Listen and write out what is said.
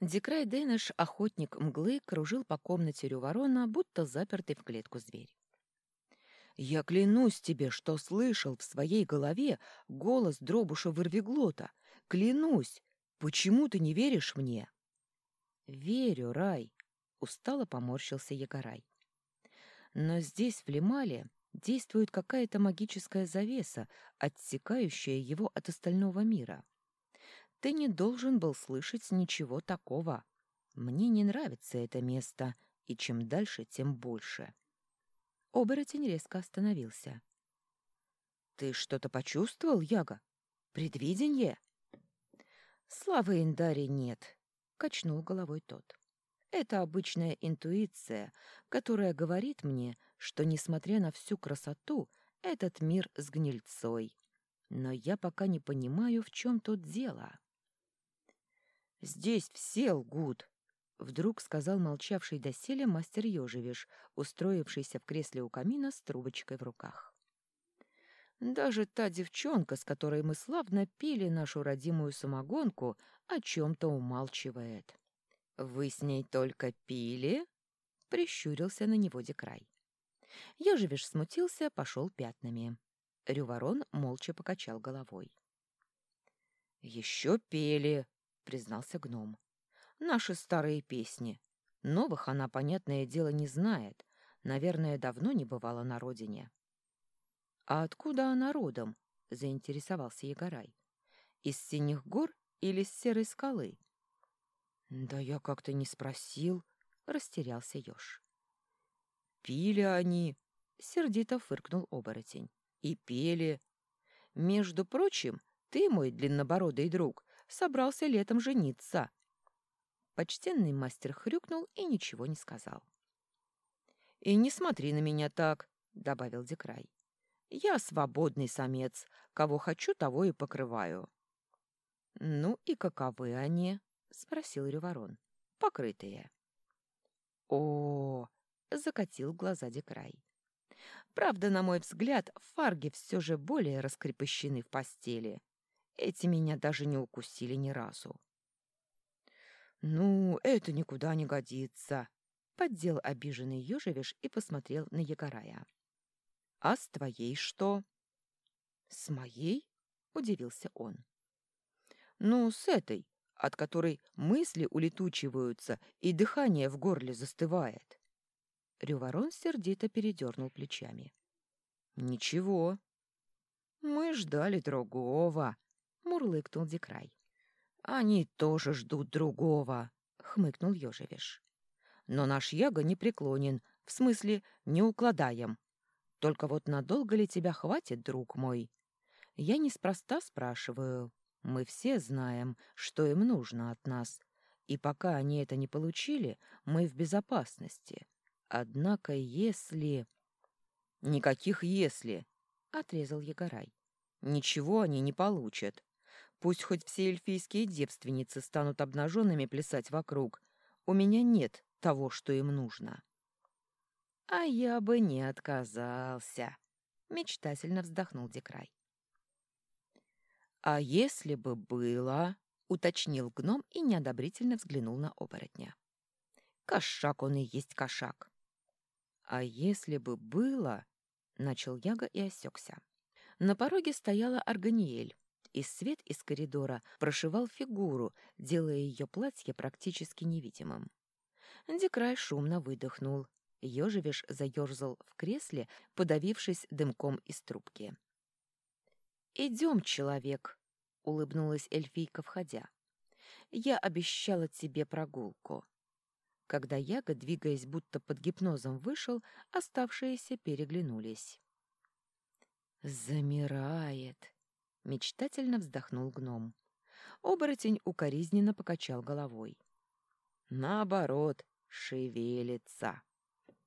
Дикрай Дэныш, охотник мглы, кружил по комнате Рюворона, будто запертый в клетку зверь. «Я клянусь тебе, что слышал в своей голове голос дробуша вырвиглота. Клянусь! Почему ты не веришь мне?» «Верю, Рай!» — устало поморщился Ягорай. «Но здесь, в Лимале, действует какая-то магическая завеса, отсекающая его от остального мира. Ты не должен был слышать ничего такого. Мне не нравится это место, и чем дальше, тем больше. Оборотень резко остановился. Ты что-то почувствовал, Яга? Предвиденье? Славы Индари нет, качнул головой тот. Это обычная интуиция, которая говорит мне, что, несмотря на всю красоту, этот мир с гнильцой. Но я пока не понимаю, в чем тут дело. «Здесь все лгут», — вдруг сказал молчавший доселе мастер Ёжевиш, устроившийся в кресле у камина с трубочкой в руках. «Даже та девчонка, с которой мы славно пили нашу родимую самогонку, о чем-то умалчивает». «Вы с ней только пили?» — прищурился на него Декрай. Ёжевиш смутился, пошел пятнами. Рюворон молча покачал головой. «Еще пели», признался гном. Наши старые песни. Новых она, понятное дело, не знает. Наверное, давно не бывала на родине. А откуда она родом? заинтересовался Егорай. Из синих гор или с серой скалы? Да я как-то не спросил, растерялся Ёж. Пили они, сердито фыркнул оборотень. И пели. Между прочим, ты, мой длиннобородый друг, собрался летом жениться. Почтенный мастер хрюкнул и ничего не сказал. «И не смотри на меня так», — добавил Декрай. «Я свободный самец. Кого хочу, того и покрываю». «Ну и каковы они?» — спросил Рюворон. «Покрытые». О, закатил глаза Декрай. Правда, на мой взгляд, фарги все же более раскрепощены в постели. Эти меня даже не укусили ни разу. «Ну, это никуда не годится», — поддел обиженный Ёжевиш и посмотрел на Егорая. «А с твоей что?» «С моей?» — удивился он. «Ну, с этой, от которой мысли улетучиваются и дыхание в горле застывает». Рюворон сердито передернул плечами. «Ничего. Мы ждали другого», мурлыкнул Дикрай. «Они тоже ждут другого», — хмыкнул Ёжевиш. «Но наш Яга не преклонен, в смысле, не укладаем. Только вот надолго ли тебя хватит, друг мой? Я неспроста спрашиваю. Мы все знаем, что им нужно от нас, и пока они это не получили, мы в безопасности. Однако если...» «Никаких «если», — отрезал Егорай. «Ничего они не получат. Пусть хоть все эльфийские девственницы станут обнаженными плясать вокруг. У меня нет того, что им нужно. — А я бы не отказался, — мечтательно вздохнул Декрай. — А если бы было, — уточнил гном и неодобрительно взглянул на оборотня. — Кошак он и есть кошак. — А если бы было, — начал Яга и осекся. На пороге стояла Арганиэль, и свет из коридора прошивал фигуру, делая ее платье практически невидимым. Дикрай шумно выдохнул. Ёжевиш заерзал в кресле, подавившись дымком из трубки. «Идем, человек», — улыбнулась эльфийка, входя. «Я обещала тебе прогулку». Когда Яга, двигаясь будто под гипнозом, вышел, оставшиеся переглянулись. «Замирает», Мечтательно вздохнул гном. Оборотень укоризненно покачал головой. Наоборот, шевелится.